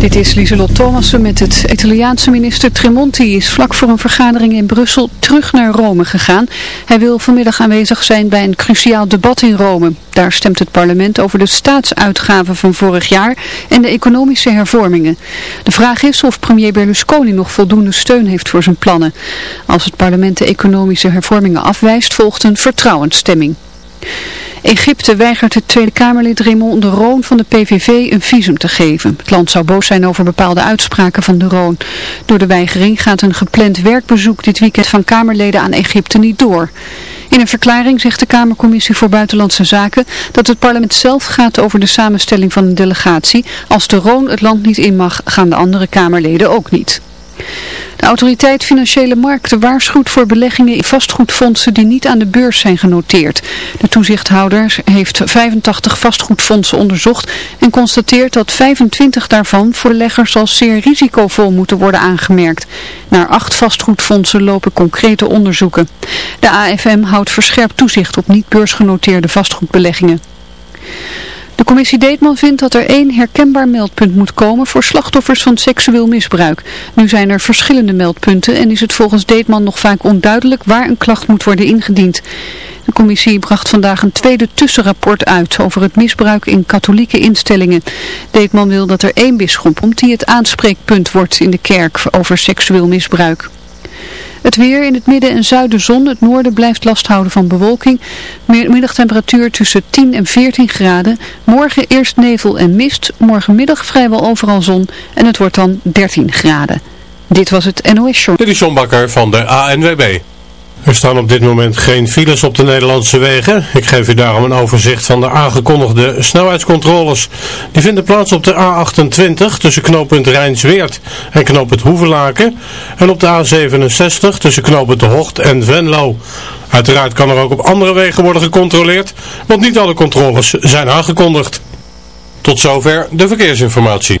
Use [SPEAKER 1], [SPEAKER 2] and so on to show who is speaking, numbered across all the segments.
[SPEAKER 1] Dit is Lieselot Thomassen met het Italiaanse minister Tremonti is vlak voor een vergadering in Brussel terug naar Rome gegaan. Hij wil vanmiddag aanwezig zijn bij een cruciaal debat in Rome. Daar stemt het parlement over de staatsuitgaven van vorig jaar en de economische hervormingen. De vraag is of premier Berlusconi nog voldoende steun heeft voor zijn plannen. Als het parlement de economische hervormingen afwijst volgt een vertrouwensstemming. Egypte weigert het Tweede Kamerlid Raymond de Roon van de PVV een visum te geven. Het land zou boos zijn over bepaalde uitspraken van de Roon. Door de weigering gaat een gepland werkbezoek dit weekend van Kamerleden aan Egypte niet door. In een verklaring zegt de Kamercommissie voor Buitenlandse Zaken dat het parlement zelf gaat over de samenstelling van een delegatie. Als de Roon het land niet in mag, gaan de andere Kamerleden ook niet. De autoriteit Financiële Markten waarschuwt voor beleggingen in vastgoedfondsen die niet aan de beurs zijn genoteerd. De toezichthouder heeft 85 vastgoedfondsen onderzocht en constateert dat 25 daarvan voor beleggers als zeer risicovol moeten worden aangemerkt. Naar acht vastgoedfondsen lopen concrete onderzoeken. De AFM houdt verscherpt toezicht op niet beursgenoteerde vastgoedbeleggingen. De commissie Deetman vindt dat er één herkenbaar meldpunt moet komen voor slachtoffers van seksueel misbruik. Nu zijn er verschillende meldpunten en is het volgens Deetman nog vaak onduidelijk waar een klacht moet worden ingediend. De commissie bracht vandaag een tweede tussenrapport uit over het misbruik in katholieke instellingen. Deetman wil dat er één bisschop komt die het aanspreekpunt wordt in de kerk over seksueel misbruik. Het weer in het midden en zuiden zon. Het noorden blijft last houden van bewolking. Middagtemperatuur tussen 10 en 14 graden. Morgen eerst nevel en mist. Morgenmiddag vrijwel overal zon. En het wordt dan 13 graden. Dit was het NOS Show.
[SPEAKER 2] Dit is John Bakker van de ANWB. Er staan op dit moment geen files op de Nederlandse wegen. Ik geef u daarom een overzicht van de aangekondigde snelheidscontroles. Die vinden plaats op de A28 tussen knooppunt Rijnsweert en knooppunt Hoevelaken. En op de A67 tussen knooppunt De Hocht en Venlo. Uiteraard kan er ook op andere wegen worden gecontroleerd, want niet alle controles zijn aangekondigd. Tot zover de verkeersinformatie.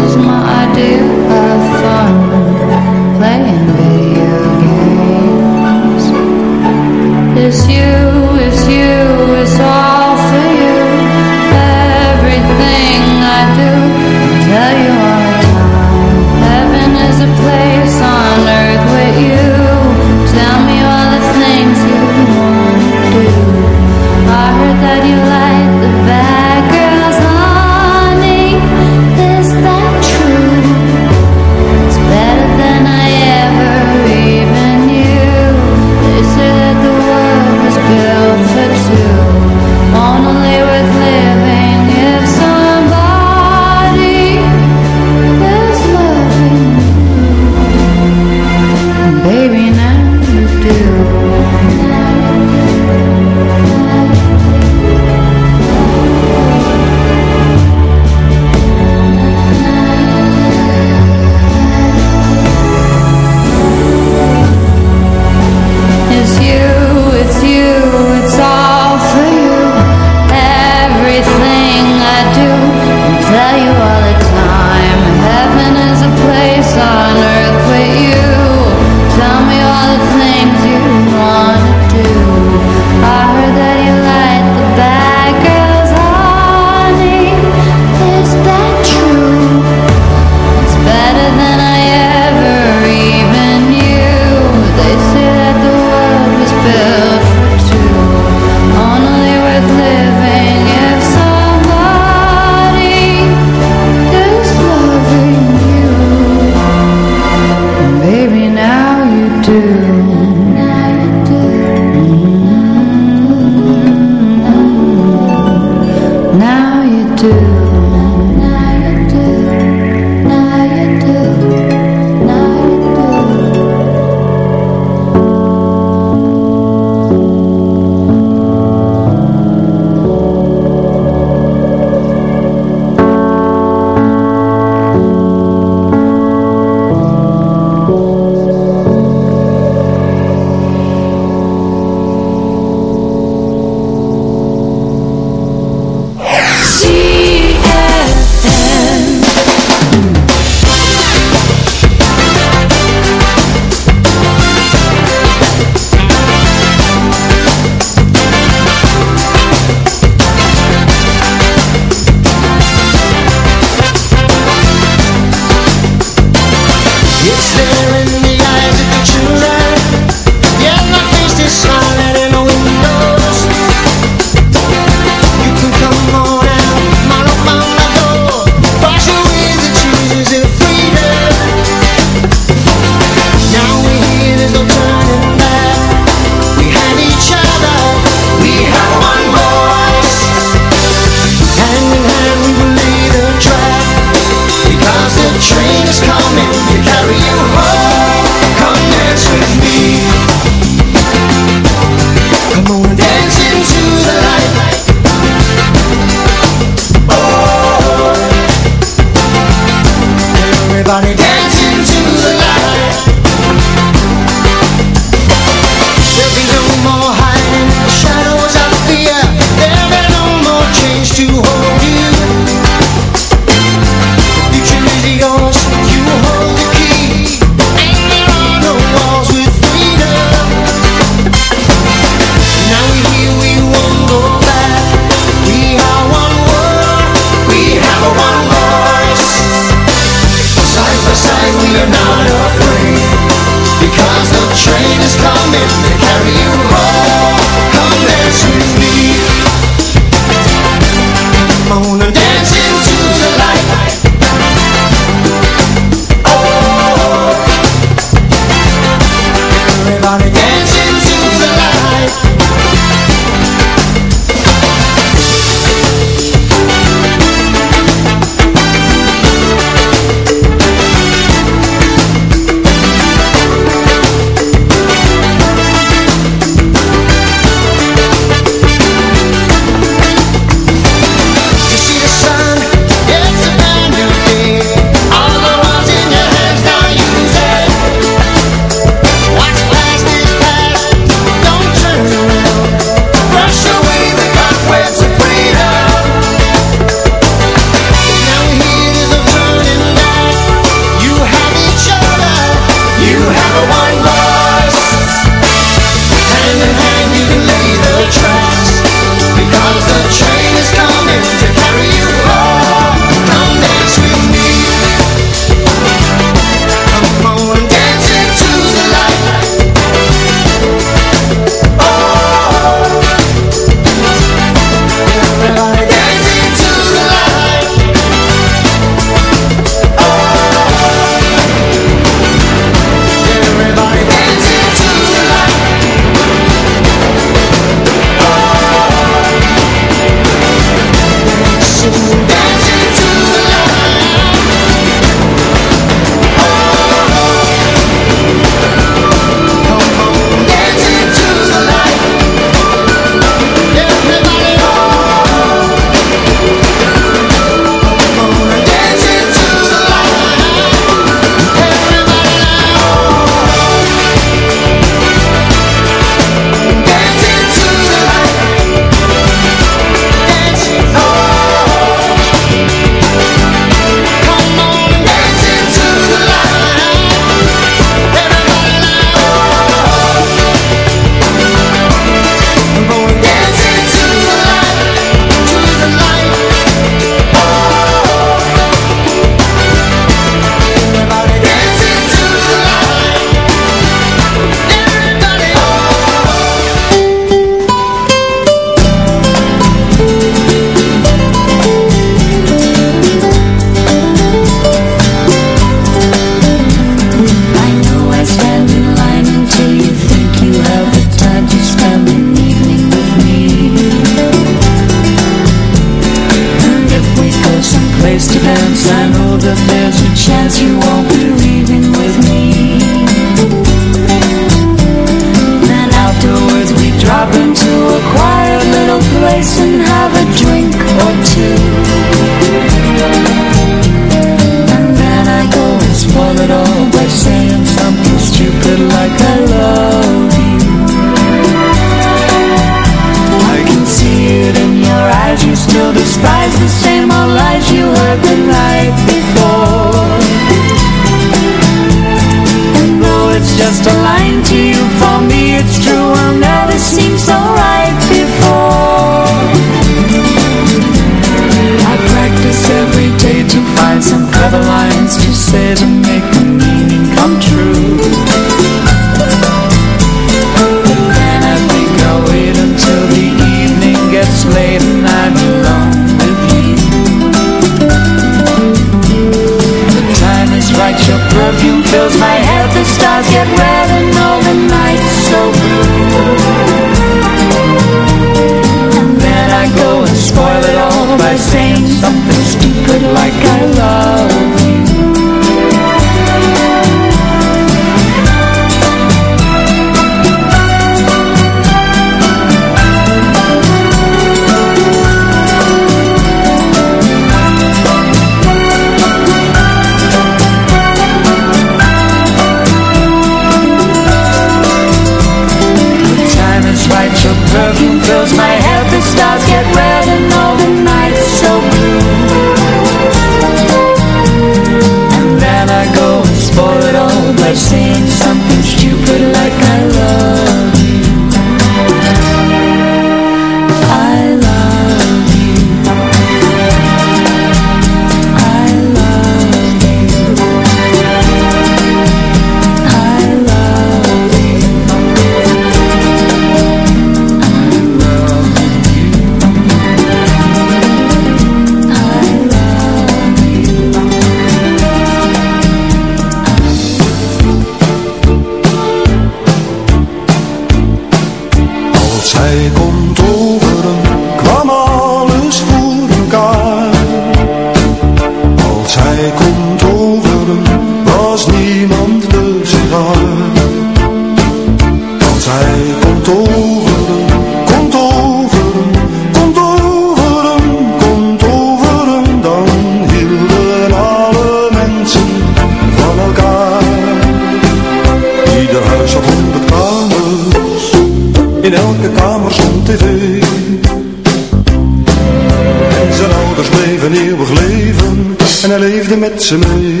[SPEAKER 3] en hij leefde met ze mee.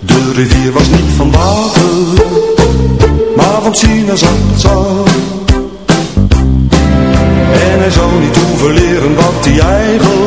[SPEAKER 3] De rivier was niet van water, maar van sinaasappelsap. En hij zou niet hoeven leren wat hij eigenlijk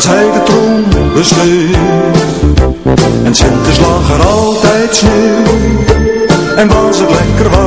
[SPEAKER 3] als hij de troon besleed. En Sinterklaas lag er altijd sneeuw, en was het lekker warm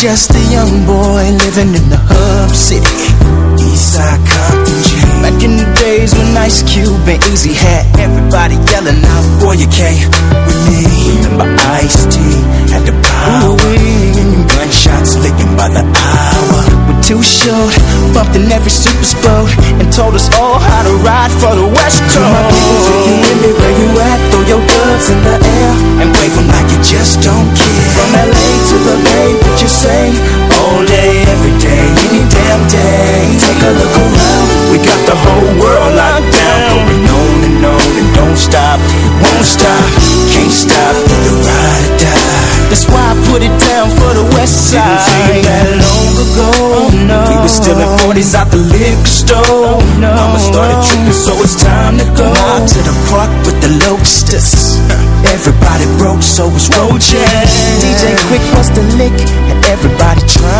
[SPEAKER 4] just a young boy living in the hub city. Eastside Compton G. Back in the days when Ice Cube and Easy had everybody yelling out, Boy, you can't with me. Remember Ice T had the power. And gunshots licking by the hour. We're too short, bumped in every super sport, won't stop, can't stop, either ride or die. That's why I put it down for the West Side. Didn't seem that long ago. Oh, no. We were still in 40s out the liquor store. Oh, no. Mama started tripping, so it's time to go out to the park with the locusts. Everybody broke, so was roaches. DJ Quick was the lick,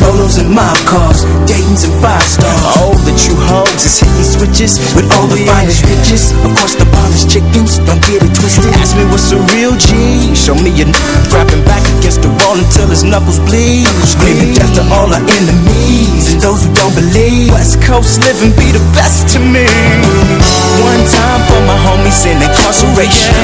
[SPEAKER 4] Rolos and mob cars, Dayton's and five stars. All the true hoes is hitting switches with all the finest bitches. Of course, the finest chickens, don't get it twisted. Ask me what's a real G. Show me a n rapping back against the wall until his knuckles bleed. Screaming death to all our enemies and those who don't believe. West Coast living be the best to me. One time for my homies in incarceration.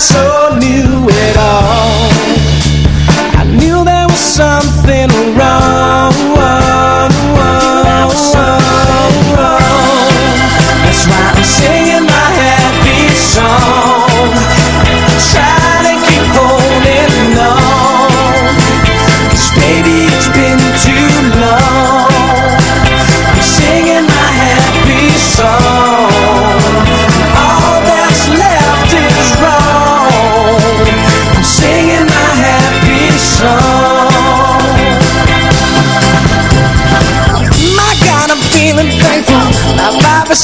[SPEAKER 4] So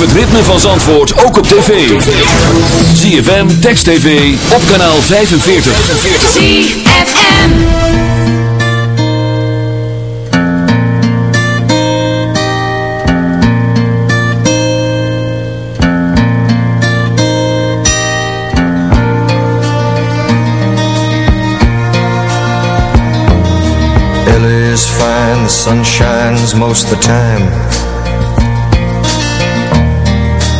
[SPEAKER 5] Het ritme van Zandvoort ook op tv. ZFM, Text TV, op kanaal 45.
[SPEAKER 6] ZFM.
[SPEAKER 7] LA is fine, the sun shines most of the time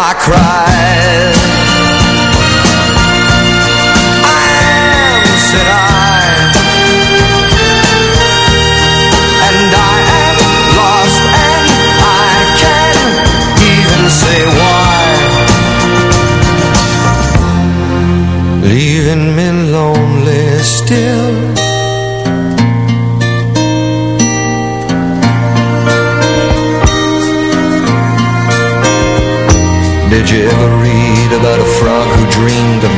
[SPEAKER 7] my cries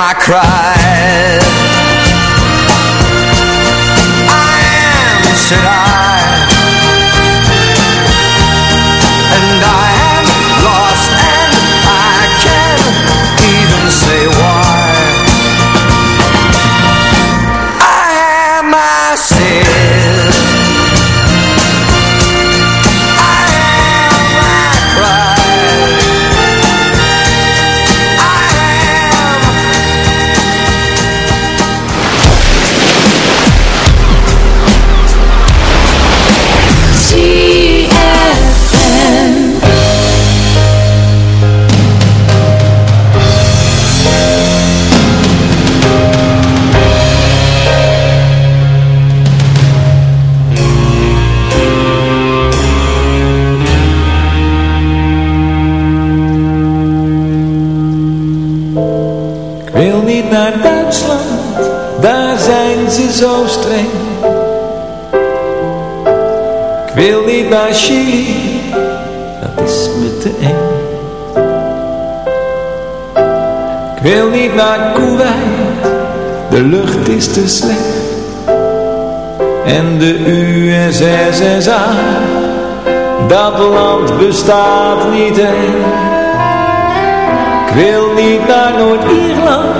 [SPEAKER 7] my cries I am, said I
[SPEAKER 8] Chili, dat is me te eng. Ik wil niet naar Kuwait, de lucht is te slecht. En de USSSA, dat land bestaat niet echt. Ik wil niet naar Noord-Ierland,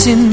[SPEAKER 5] için